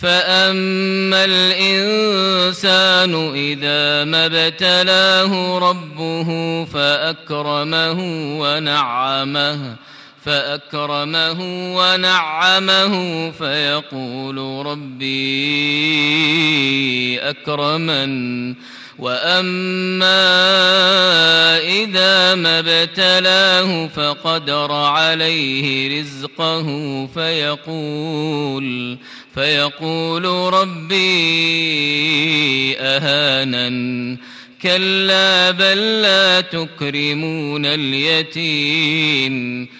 فأما الإنسان إذا ما ابتلاه ربه فأكرمه ونعمه فأكرمه ونعمه فيقول ربي أكرمن وأما ما ابتلاه فقدر عليه رزقه فيقول فيقول ربي أهانن كلا بل لا تكرمون اليتيم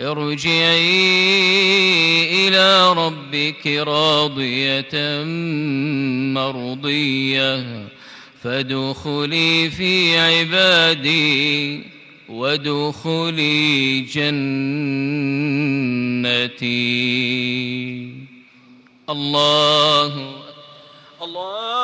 ارجعي إلى ربك راضية مرضية فادخلي في عبادي وادخلي جنتي. الله الله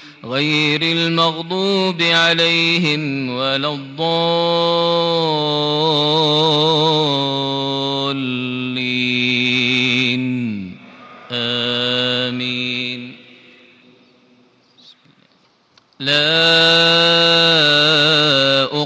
غير المغضوب عليهم ولا الضالين. آمين. لا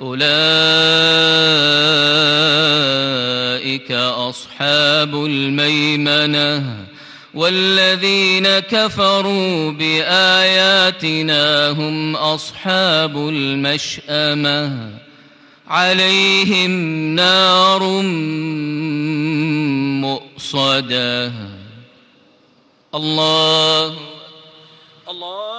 أولئك أصحاب الميمنة والذين كفروا بآياتنا هم أصحاب المشأمة عليهم نار مؤصدة. الله الله